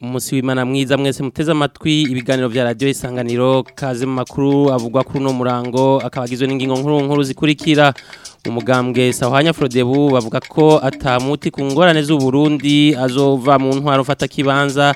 munsi w'imana mwiza mwese muteze amatwi ibiganiro bya radiyo isanganiro kaze mu makuru avugwa kuri uno murango akaba n'ingingo nkuru nkuru zikurikira umugambwe sawhanya Frodebu bavuga ko atamuti ku ngorane z'u Burundi azova mu ntwaro ufata kibanza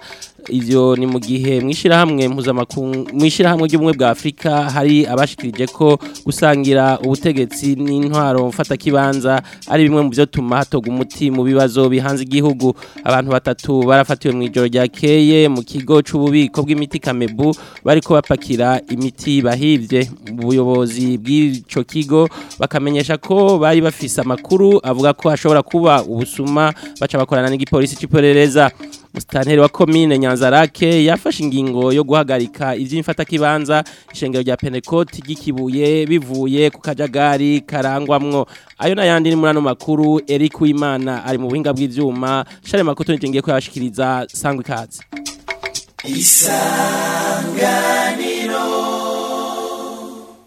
ibyo ni mu gihe mwishirahamwe mpuzamakungu mwishirahamwe ry'ubumwe bwa Afrika hari abashikirije ko gusangira ubutegetsi n'intwaro mfata kibanza ari bimwe mu byo tuma hatoga umuti mu bibazo bihanze igihugu abantu batatu barafatiwe mu ijoro rya keye mu kigo c'ububiko bw'imiti Kamebu bariko bapakira imiti bahivye ubuyobozi bw'ico kigo bakamenyesha ko bari bafise amakuru avuga ko hashobora kuba ubusuma baca bakorana n'igipolisi cy'iperereza musitanteri wa komine nyanzarake yafashe ingingo yo guhagarika iby'imfatakibanza ishengero rya penekoti Gikibuye bivuye ku kajagari karangwamwo ayo n'ayandi ni muri makuru eric wimana ari mu buhinga bw'ibyuma share makuru ngiye kuyabashikiriza sangwa ikaze isanganiro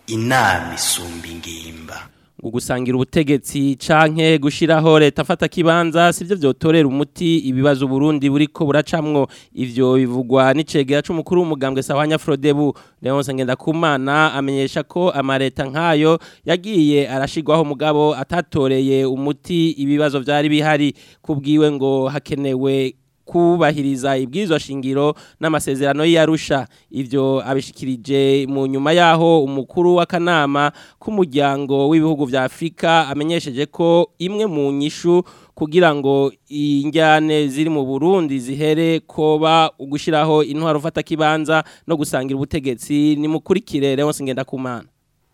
inama isumba gusangira ubutegetsi canke gushiraho leta afata kibanza sivyo vyotorera umuti ibibazo Burundi buriko buracamwo ivyo bivugwa n'icegera c'umukuru w'umugambwe Sahwanya Frodebu Leonce Ngendakumana amenyesha ko amareta nkayo yagiye arashigwaho mugabo atatoreye umuti ibibazo vyari bihari kubwiwe ngo hakenewe kubahiriza ibwirizwa shingiro n'amasezerano y'arusha ibyo abishikirije mu nyuma yaho umukuru w'akanama k'umuryango w'ibihugu vya Afrika amenyesheje ko imwe mu nyishu kugira ngo injyane ziri mu Burundi zihere koba ugushiraho intwaro ufata kibanza no gusangira ubutegetsi nimukurikire Leonce kumana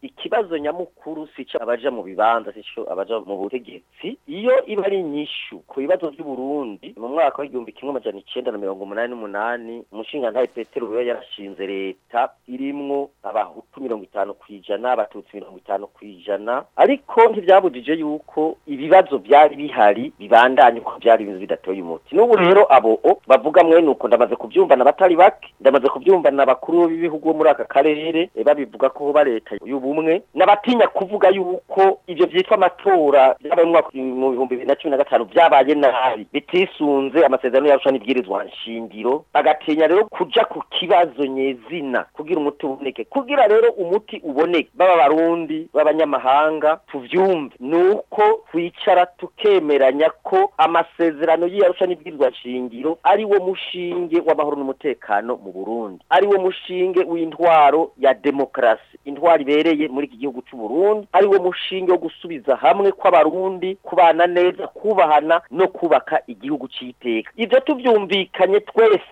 ikibazo nyamukuru si cyo abajya mu bibanza si cyo abaja mu butegetsi iyo iba ari inyishu ku bibazo by'u Burundi mu mwaka w'igihumbi kimwe amajana icyenda na mirongo umunani n'umunani umushingantahe Petero Buyoya yarashinze leta irimwo abahutu mirongo itanu ku ijana abatutsi mirongo itanu ku ijana ariko ntibyabujije yuko ibibazo byari bihari bibandanye uko byari ibintu bidatoye umuti n'ubu rero abo bavuga mwene uko ndamaze kubyumva na batari bake ndamaze kubyumva na bakuru b'ibihugu muri aka karere eh, babivuga ko ba leta y'ubu bumwe n'abatinya kuvuga yuko ibyo byitwa amatora yabaye mu mwaka mu bibiri na cumi na gatanu byabaye nabi bitisunze amasezerano y'arusha n'ibwirizwa nshingiro bagatinya rero kujya ku kibazo nyezina kugira umuti uboneke kugira rero umuti uboneke baba barundi b'abanyamahanga tuvyumve nuko twicara tukemeranya ko amasezerano y'arusha n'ibwirizwa nshingiro ari wo mushinge w'amahoro n'umutekano mu Burundi ari wo mushinge w'intwaro ya demokrasi intwaro ibereye dusigaye muri iki gihugu cy'u Burundi ari wo mushinga wo gusubiza hamwe kw'abarundi kubana neza kubahana no kubaka igihugu cy'iteka ibyo tubyumvikanye twese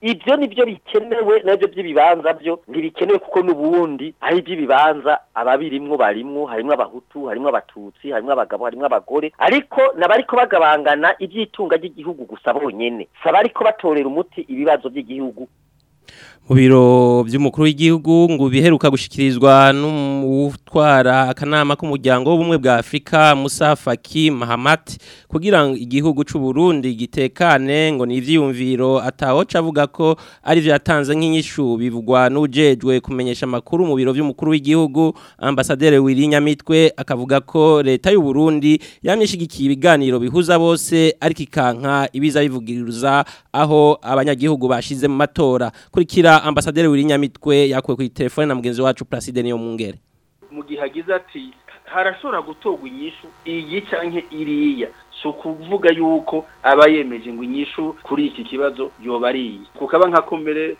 ibyo nibyo bikenewe nabyo by'ibibanza byo ntibikenewe kuko n'ubundi ari iby'ibibanza ababirimwo barimwo harimwo abahutu harimwo abatutsi harimwo abagabo harimwo abagore ariko n'abariko bagabangana iby'itunga ry'igihugu gusa bonyene si abariko batorera umuti ibibazo by'igihugu mu biro by'umukuru w'igihugu ngo biheruka gushikirizwa n'utwara akanama k'umuryango w'ubumwe bwa Afrika musa faki mahamati kugira ngo igihugu cy'u Burundi gitekane ngo ni ibyiyumviro atawoca avuga ko ari yatanze nk'inyishu bivugwa n'ujejwe kumenyesha amakuru mu biro by'umukuru w'igihugu ambasaderi Nyamitwe akavuga ko leta y'u Burundi yamyishyigikiye ibiganiro bihuza bose ariko ikanka ibiza bivugiriza aho abanyagihugu bashize mu matora kuri bimurikira ambasaderi wirinyamitwe yakuye ku telefone na mugenzi wacu Placide niyo mungere mu gihe agize ati harashobora gutorwa inyishu iyi canke iriya si ukuvuga yuko aba yemeje ngo inyishu kuri iki kibazo yoba ari iyi kukaba nka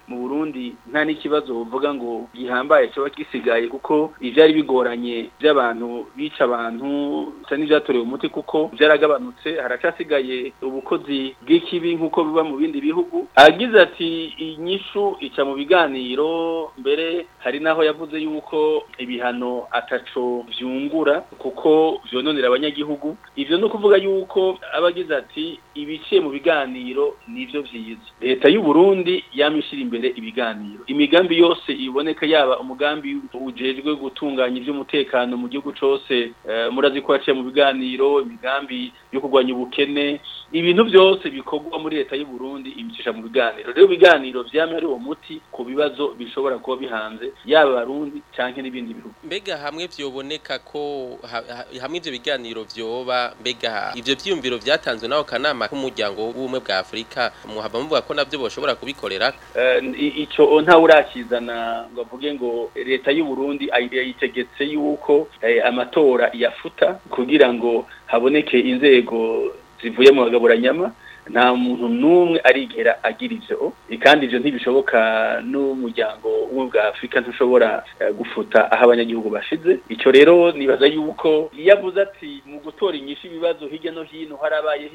mu burundi nta n'ikibazo uvuga ngo gihambaye kiba gisigaye kuko ibyari bigoranye by'abantu bica abantu bisa n'ibyatorewe umuti kuko byaragabanutse haracasigaye ubukozi bw'ikibi nk'uko biba mu bindi bihugu agize ati inyishu ica mu biganiro mbere hari naho yavuze yuko ibihano ataco byungura kuko byononera abanyagihugu ibyo ni ukuvuga yuko yuko abagize ati ibiciye mu biganiro nibyo byiza leta y'u Burundi yamishyira imbere ibiganiro imigambi yose iboneka yaba umugambi ujejwe gutunganya iby'umutekano mu gihugu cyose eh, murazi ko mu biganiro imigambi yo kugwanya ubukene ibintu byose bikogwa muri leta y'u Burundi ibicisha mu biganiro rero biganiro byamye ari uwo muti ku bibazo bishobora kuba bihanze yaba abarundi cyangwa n'ibindi bihugu mbega hamwe byoboneka ko hamwe ibyo biganiro byoba mbega ibyo ivyumviro byatanzwe naho kanama k'umuryango w’Umwe bwa Afrika muhava muvuga ko nabyo boshobora kubikorera eh, ico nta urakizana ngo avuge ngo leta y'u Burundi ayitegetse yuko eh, amatora yafuta kugira ngo haboneke inzego zivuye mu bagaburanyama nta muntu n'umwe arigera agira ibyo kandi ibyo ntibishoboka n'umuryango umwe bwa afurika ntushobora eh, gufuta aho abanyagihugu bashize icyo rero nibaza yuko iyo avuze ati mu gutora inyinshi ibibazo hirya no hino harabayeho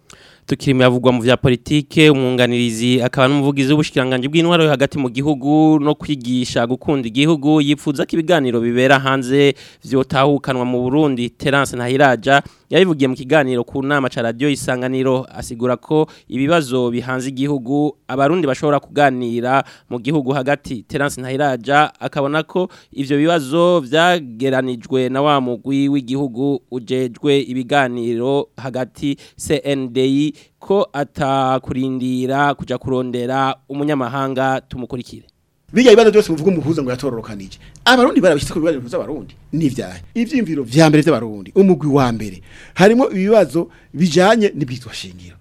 tukirimo yavugwa mu bya politiki umwunganirizi akaba n'umuvugizi w'ubushikiranganje bw'intwaro hagati mu gihugu no kwigisha gukunda igihugu yipfuza ko ibiganiro bibera hanze vyotahukanwa mu Burundi Terence Ntahiraja yabivugiye mu kiganiro ku nama ca radio isanganiro asigura ko ibibazo bihanze igihugu abarundi bashobora kuganira mu gihugu hagati Terence Ntahiraja akabona ko ivyo bibazo vyageranijwe na wa mugwi w'igihugu ujejwe ibiganiro hagati CNDI ko atakurindira kuja kurondera umunyamahanga tumukurikire bijya ibibazo byose muvuga umuhuza ngo yatororokanije abarundi barabishyize ku bibazo bihuza abarundi n'ivyahe ivyimviro vya mbere vy'abarundi umugwi wa mbere harimo ibibazo bijanye n'ibitwa shingiro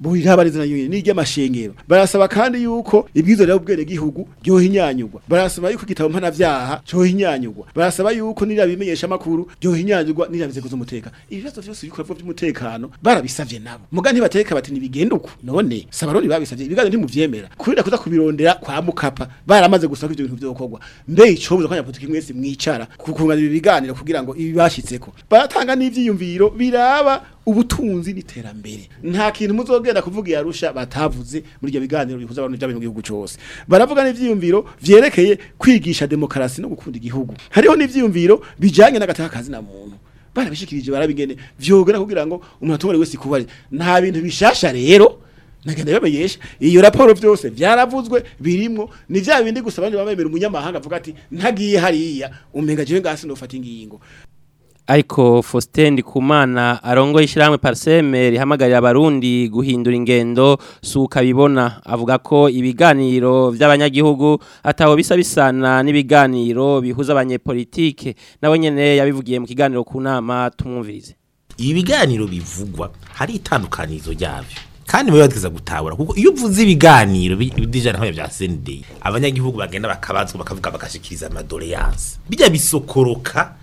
burira abarezi na yonyene n'irya mashengero barasaba kandi yuko ibwizo rya ubwere gihugu ryo inyanyugwa barasaba yuko gitabo mpana vyaha cyo inyanyugwa barasaba yuko nira bimenyesha makuru ryo inyanyugwa nira bize kuzumuteka ibibazo vyose bikora by'umutekano barabisavye nabo muga ntibateka bati nibigenduko none sabarundi babisavye ibigazo ntimuvyemera kurira kuza kubiro kurondera kwa mukapa baramaze gusaka ibyo bintu byokorwa mbe icobuza kwanya politiki mwese mwicara kukungana ibi biganiro kugira ngo ibi bashitseko baratanga n'ivyiyumviro biraba ubutunzi n'iterambere nta kintu muzogenda kuvuga yarusha batavuze muri ibyo biganiro bihuza abantu by'abantu gihugu cyose baravuga n'ivyiyumviro vyerekeye kwigisha demokarasi no gukunda igihugu hariho n'ivyiyumviro bijanye n'agatakazi na muntu barabishikirije barabingene vyogera kugira ngo umuntu atobore wese kubare nta bintu bishasha rero nagenda babeyesha iyo raporo byose byaravuzwe birimo ni bya bindi gusa abandi bamemera umunyamahanga avuga ati ntagiye hariya umenga jewe ngasi nofata ingingo ariko Faustin Ndikumana arongoye ishyirahamwe Parseme rihamagarira abarundi guhindura ingendo suka bibona avuga ko ibiganiro by'abanyagihugu ataho bisa bisana n'ibiganiro bihuza abanyepolitike nawe nyene yabivugiye mu kiganiro ku tumwumvirize ibiganiro bivugwa hari itandukanizo ryabyo kandi baba batigeza gutabura kuko iyo uvuze ibiganiro bijyana hamwe bya sendeyi abanyagihugu bagenda bakabazwa bakavuga bakashyikiriza amadoleyanse bijya bisokoroka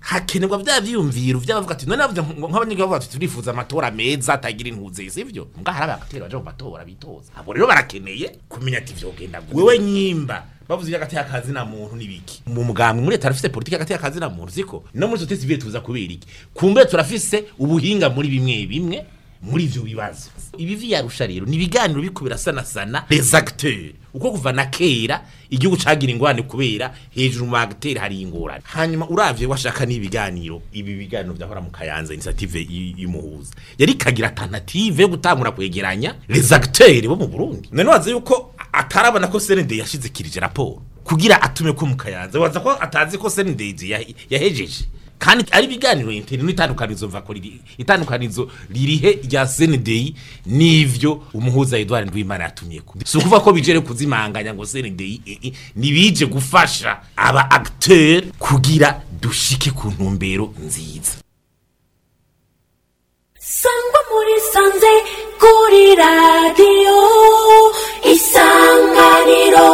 hakenerwa bya byiyumviro by'abavuga ati none nk'abanyagihugu bavuga ati turifuza amatora meza atagira intuze si byo ngaha hari abagatera baje mu matora bitoza abo rero barakeneye kumenya ati byogenda wewe nyimba bavuze hagati y'akazi na muntu nibiki mu mugambwe muri leta rafise politike hagati y'akazi na muntu siko no muri societe civile tuza kubera iki kumbe turafise ubuhinga muri bimwe bimwe muri ibyo bibazo ibi viyarusha rero ni ibiganiro biriko birasanasana rezagiteri uko kuva na kera igihugu cagira ingorane kubera hejuru mu bagiteri hari ingorane hanyuma urabye washaka n'ibiganiro ibi biganiro vyahora mu kayanza initiative y'umuhuza yari kagira alternative yo gutangura kwegeranya rezagiteri bo mu Burundi none waza yuko atarabona ko serende yashizikirije raporo kugira atume ko mu kayanza waza ko atazi ko serende yahejeje kandi ari ibiganiro n'itandukanizo itandukanizo ririhe rya senedeyi n'ibyo umuhuza Edouard Ndwimana yatumye ku si ukuvuga ko bijere kuzimanganya ngo senedeyi e, e, ntibije gufasha aba agiteri kugira dushike ku ntumbero nziza sangwa muri sanze kuri radiyo isanganiro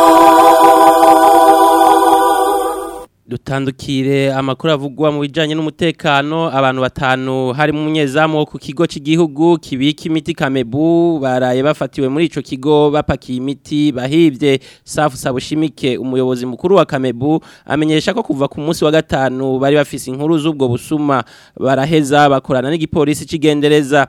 dutandukire amakuru avugwa mu bijyanye n'umutekano abantu batanu harimo umunyezamu wo ku kigo cy'igihugu kibika imiti kamebu baraye bafatiwe muri icyo kigo bapakiye imiti bahibye safu sabushimike umuyobozi mukuru wa kamebu amenyesha ko kuva ku munsi wa gatanu bari bafise inkuru z'ubwo busuma baraheza bakorana n'igipolisi cy'igendereza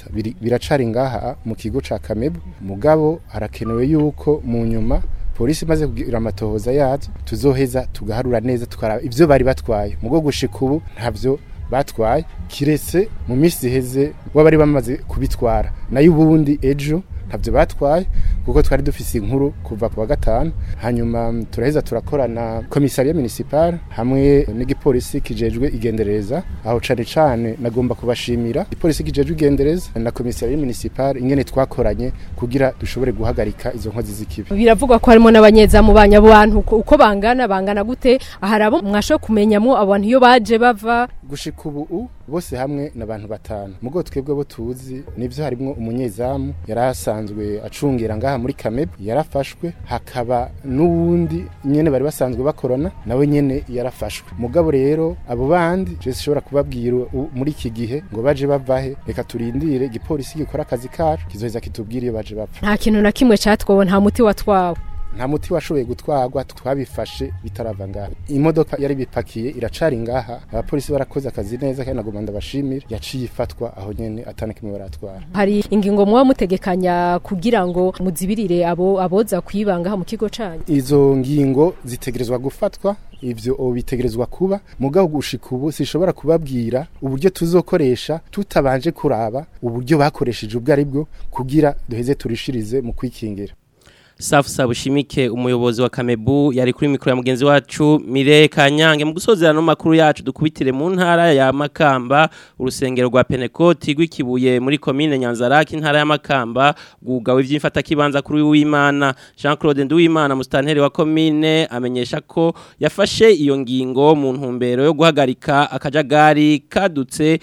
biracari ngaha mu kigo cya kamebu mugabo harakenewe yuko mu nyuma polisi imaze kugira amatohoza yacu tuzoheza tugaharura neza tukaraba ibyo bari batwaye mugo gushika ubu ntabyo batwaye kiretse mu minsi iheze bari bamaze kubitwara nayo ubundi ejo ntabyo batwaye kuko twari dufise inkuru kuva ku wa gatanu hanyuma mm, turaheza turakorana komisariya minisipari hamwe n'igipolisi kijejwe igendereza aho cane cane nagomba kubashimira igipolisi kijejwe igendereza na komisariya minisipari ingene twakoranye kugira dushobore guhagarika izo nkozi z'ikibi biravugwa ko harimo n'abanyezamu banyabantu uko bangana bangana gute ahari abo kumenyamo abantu iyo baje bava gushika ubu bose hamwe ni abantu batanu mugo twebwe bo tuzi nivyo harimwo umunyezamu yari asanzwe acungira ngaha muri Kamebe yarafashwe hakaba n'uwundi nyene bari basanzwe bakorona nawe nyine yarafashwe mugabo rero abo bandi je sishobora kubabwira muri iki gihe ngo baje bavahe reka turindire igipolisi gikora akazi kacu kizoheza kitubwire iyo baje bapfa nta kintu na kimwe catwowe nta muti watwawe nta muti washoboye gutwarwa twabifashe bitarava imodoka yari bipakiye iracari ngaha abapolisi barakoze akazi neza kandi nagomba ndabashimira yaciye ifatwa aho nyene atana baratwara hari ingingo muba mutegekanya kugira ngo muzibirire abo aboza kwibangaha mu kigo canyu izo ngingo zitegerezwa gufatwa ibyo bitegerezwa kuba mugabo gushika ubu sishobora kubabwira uburyo tuzokoresha tutabanje kuraba uburyo bakoresheje ubwo aribwo kugira duheze turishirize mu kwikingira safu sabushimike umuyobozi wa kamebu yari kuri mikoro ya mugenzi wacu mire kanyange mu gusozerano makuru yacu dukubitire mu ntara ya makamba urusengero rwa penekoti rw'ikibuye muri komine nyanzaraki intara ya makamba rwugawe iby'imfata kibanza kuri w'imana jean claude nduwimana musitanteri wa komine amenyesha ko yafashe iyo ngingo mu ntumbero yo guhagarika akajagari kadutse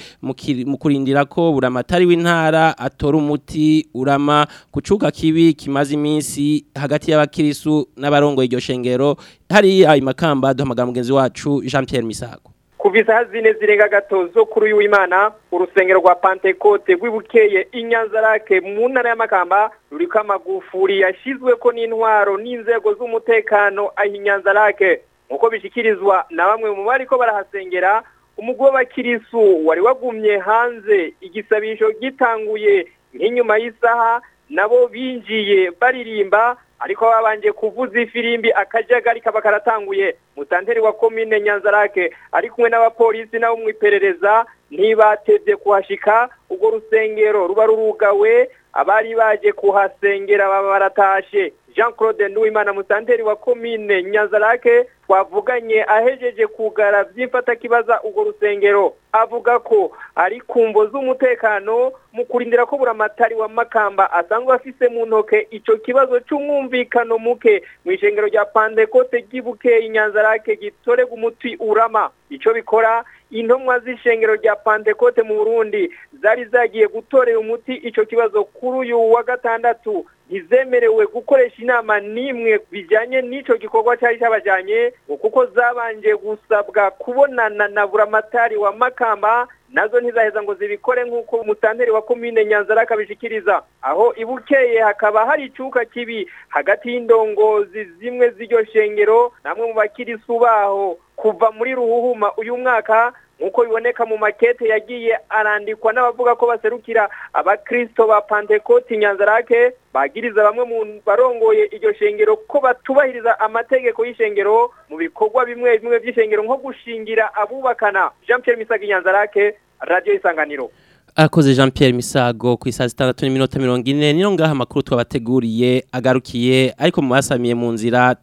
mu kurindira ko buramatari w'intara atora umuti urama kucuka kibi kimaze iminsi hagati y'abakirisu n'abarongoye iryo shengero hari ayo makamba duhamagara mugenzi wacu Jean Pierre Misago kuvisa hazine zirenga gatozo kuri uyu w'Imana urusengero rwa Pentecote rwibukeye inyanza rake mu ntara y'amakamba ruriko amagufuri yashizwe ko n'intwaro n'inzego z'umutekano aho inyanza rake nkuko bishikirizwa na bamwe mu bariko barahasengera umugwi w'abakirisu wari wagumye hanze igisabisho gitanguye nk'inyuma y'isaha nabo binjiye baririmba ariko babanje kuvuza ifirimbi akajagari kaba karatanguye mutanteri wa komine nyanzarake ari kumwe n'abapolisi nabo mu iperereza ntibatebye kuhashika urwo rusengero ruba rurugawe abari baje kuhasengera baba baratashye. jean claude n'uwimana musanteri wa komine nyazarake wavuganye ahejeje kugara by'imfatakibaza urwo rusengero avuga ko ari ku mvo z'umutekano mu kurindira ko buramatari wa makamba asanzwe afise mu ntoke icyo kibazo cy'umwumvikano muke mu ishengero rya pandekote ry'ibukeye nyanzarake gitorega umuti urama icyo bikora intumwa z'ishengero rya pandekote mu burundi zari zagiye gutorera umuti icyo kibazo kuri uyu wa gatandatu ntizemerewe gukoresha inama n'imwe bijyanye n'icyo gikorwa cyari cyabajyanye kuko zabanje gusabwa kubonana na buramatari wa makamba nazo ntizaheza ngo zibikore nk'uko umutanteri wa komine nyanza akabishikiriza aho ibukeye hakaba hari icyuka kibi hagati y'indongozi zimwe z'iryo shengero namwe mu bakirisu baho kuva muri ruhuhuma uyu mwaka nk'uko biboneka mu makete yagiye arandikwa n'abavuga ko baserukira abakristo ba pantekoti nyanzarake bagiriza bamwe mu barongoye iryo shengero ko batubahiriza amategeko y'ishengero mu bikorwa bimwe bimwe by'ishengero nko gushingira abubakana jean Pierre misaga nyanzarake radiyo isanganiro arakoze jean Pierre misago ku isaha zitandatu n'iminota mirongo ine niyo ngaha amakuru twabateguriye agarukiye ariko mu mu nzira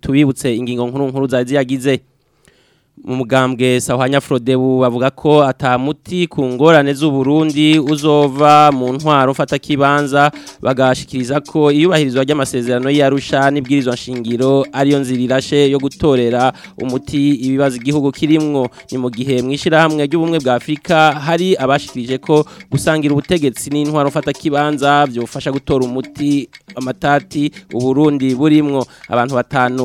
tubibutse ingingo nkuru nkuru zari ziyagize umugambwe sahwanya forodebu bavuga ko atamuti ku ngorane z'uburundi uzova mu ntwaro ufata kibanza bagashikiriza ko iyubahirizwa ry'amasezerano y'arusha n'ibwirizwa nshingiro ariyo nzira yo gutorera umuti ibibazo igihugu kirimwo ni mu gihe mu ishyirahamwe ry'ubumwe bwa afurika hari abashikirije ko gusangira ubutegetsi n'intwaro ufata kibanza byofasha gutora umuti amatati uburundi burimwo abantu batanu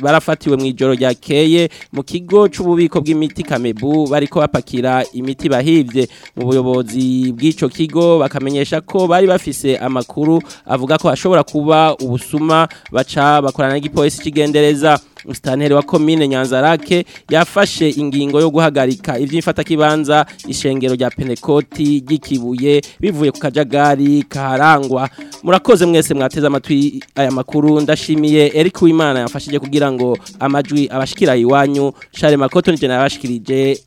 barafatiwe mu ijoro ryakeye mu kigo kigo cy'ububiko bw'imiti kamebu bariko bapakira imiti bahibye mu buyobozi bw'ico kigo bakamenyesha ko bari bafise amakuru avuga ko ashobora kuba ubusuma baca bakorana n'igipolisi kigendereza musitanteri wa komine nyanzarake yafashe ingingo yo guhagarika iby'imfatakibanza ishengero rya penekoti gikibuye bivuye ku kajagari Karangwa murakoze mwese mwateze amatwi aya makuru ndashimiye eric wimana yafashije kugira ngo amajwi abashikira iwanyu share makoto nje nabashikirije